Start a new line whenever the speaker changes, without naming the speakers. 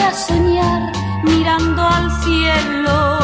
a soñar mirando al cielo.